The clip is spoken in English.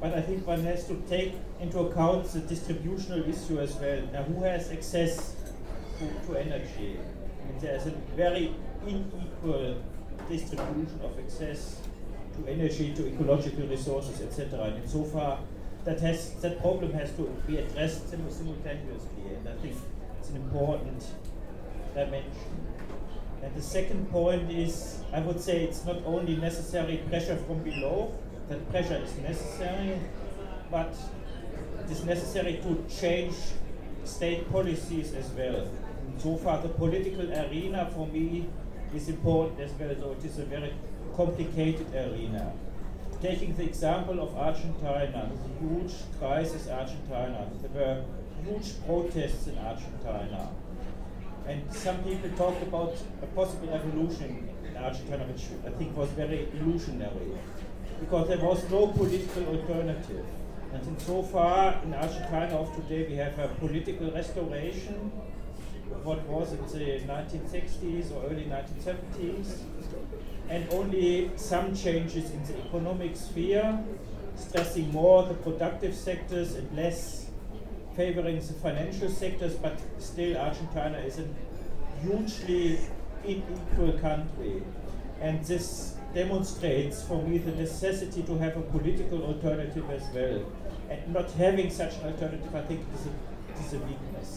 but I think one has to take into account the distributional issue as well. Now, who has access to, to energy? And there's a very unequal distribution of access to energy, to ecological resources, etc. And so far, that has that problem has to be addressed simultaneously, and I think it's an important dimension. And the second point is, I would say it's not only necessary pressure from below, that pressure is necessary, but it is necessary to change state policies as well. And so far, the political arena for me is important as well, so it is a very complicated arena. Taking the example of Argentina, the huge crisis in Argentina, there were huge protests in Argentina. And some people talked about a possible evolution in Argentina, which I think was very illusionary, because there was no political alternative. And in so far, in Argentina of today, we have a political restoration what was it, the 1960s or early 1970s, and only some changes in the economic sphere, stressing more the productive sectors and less favoring the financial sectors, but still Argentina is a hugely unequal country. And this demonstrates for me the necessity to have a political alternative as well. And not having such an alternative, I think, is a, is a weakness.